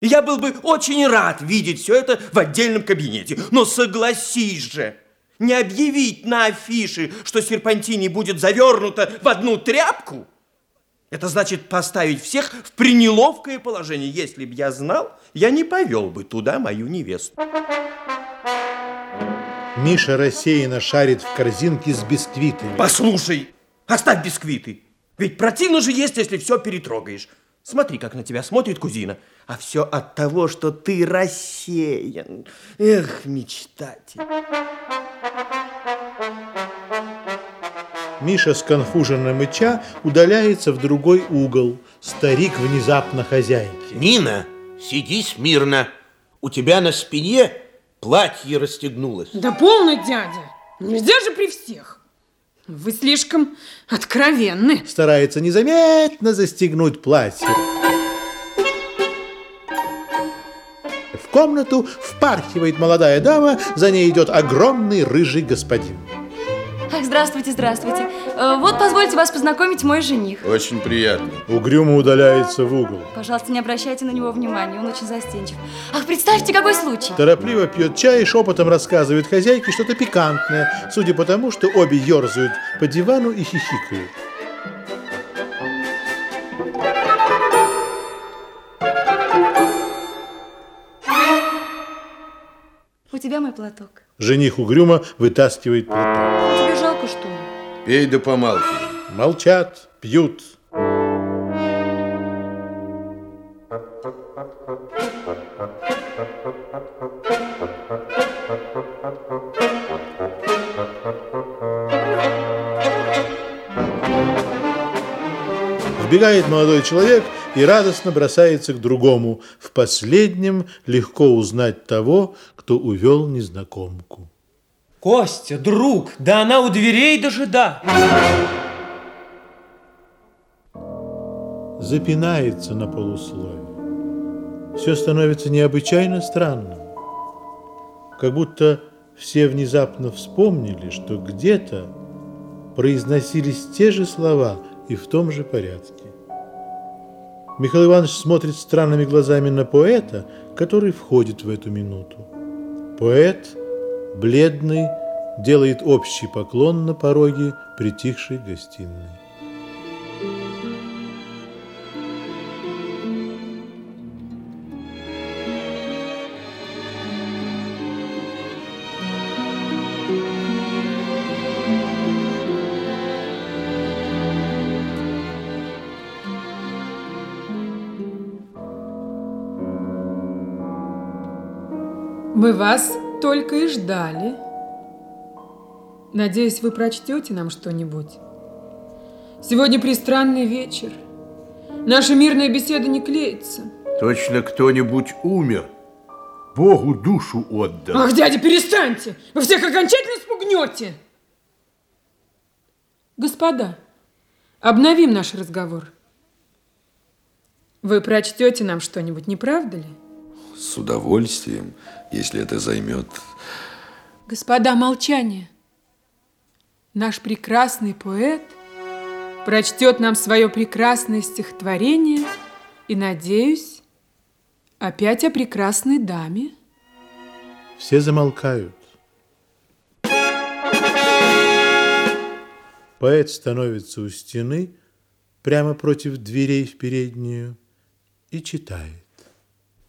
Я был бы очень рад видеть все это в отдельном кабинете. Но согласись же, не объявить на афише, что серпантини будет завернуто в одну тряпку, это значит поставить всех в пренеловкое положение. Если б я знал, я не повел бы туда мою невесту. Миша рассеянно шарит в корзинке с бисквитами. Послушай, оставь бисквиты. Ведь противно же есть, если все перетрогаешь. Смотри, как на тебя смотрит кузина. А все от того, что ты рассеян. Эх, мечтатель. Миша, сконфуженно мыча, удаляется в другой угол. Старик внезапно хозяйки. Нина, сиди смирно. У тебя на спине платье расстегнулось. Да полный дядя. Нельзя же при всех. Вы слишком откровенны. Старается незаметно застегнуть платье. В комнату впархивает молодая дама, за ней идет огромный рыжий господин. Здравствуйте, здравствуйте. Э, Вот, позвольте вас познакомить мой жених. Очень приятно. Угрюмо удаляется в угол. Пожалуйста, не обращайте на него внимания, он очень застенчив. Ах, представьте, какой случай. Торопливо пьет чай и шепотом рассказывает хозяйке что-то пикантное, судя по тому, что обе ерзают по дивану и хихикают. У тебя мой платок. Жених угрюмо вытаскивает платок. Тебе жалко? Пей да помалкивай. Молчат, пьют. Вбегает молодой человек и радостно бросается к другому. В последнем легко узнать того, кто увел незнакомку. Костя, друг, да она у дверей дожида. запинается на полуслове. Все становится необычайно странным. Как будто все внезапно вспомнили, что где-то произносились те же слова и в том же порядке. Михаил Иванович смотрит странными глазами на поэта, который входит в эту минуту. Поэт, бледный, делает общий поклон на пороге притихшей гостиной. Мы вас только и ждали. Надеюсь, вы прочтете нам что-нибудь. Сегодня пристранный вечер. Наша мирная беседа не клеится. Точно кто-нибудь умер. Богу душу отдал. Ах, дядя, перестаньте! Вы всех окончательно спугнете! Господа, обновим наш разговор. Вы прочтете нам что-нибудь, не правда ли? С удовольствием, если это займет... Господа, молчание. Наш прекрасный поэт прочтет нам свое прекрасное стихотворение и, надеюсь, опять о прекрасной даме. Все замолкают. Поэт становится у стены, прямо против дверей в переднюю, и читает.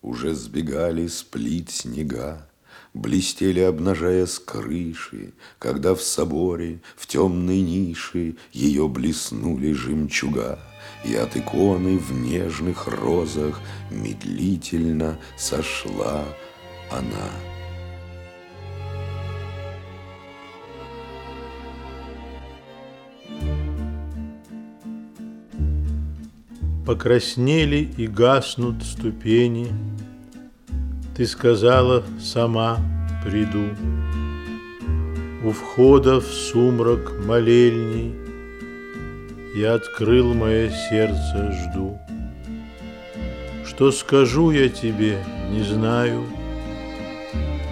Уже сбегали с плит снега, Блестели, обнажая с крыши, Когда в соборе, в темной нише Ее блеснули жемчуга, И от иконы в нежных розах Медлительно сошла она. Покраснели и гаснут ступени. Ты сказала, сама приду. У входа в сумрак молельней Я открыл мое сердце, жду. Что скажу я тебе, не знаю.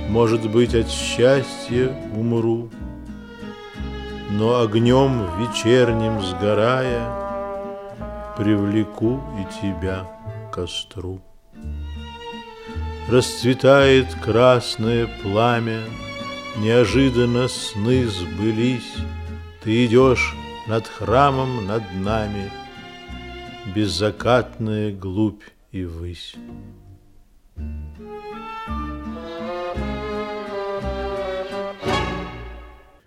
Может быть, от счастья умру, Но огнем вечерним сгорая Привлеку и тебя к костру. Расцветает красное пламя, Неожиданно сны сбылись, Ты идешь над храмом над нами, Беззакатная глубь и высь.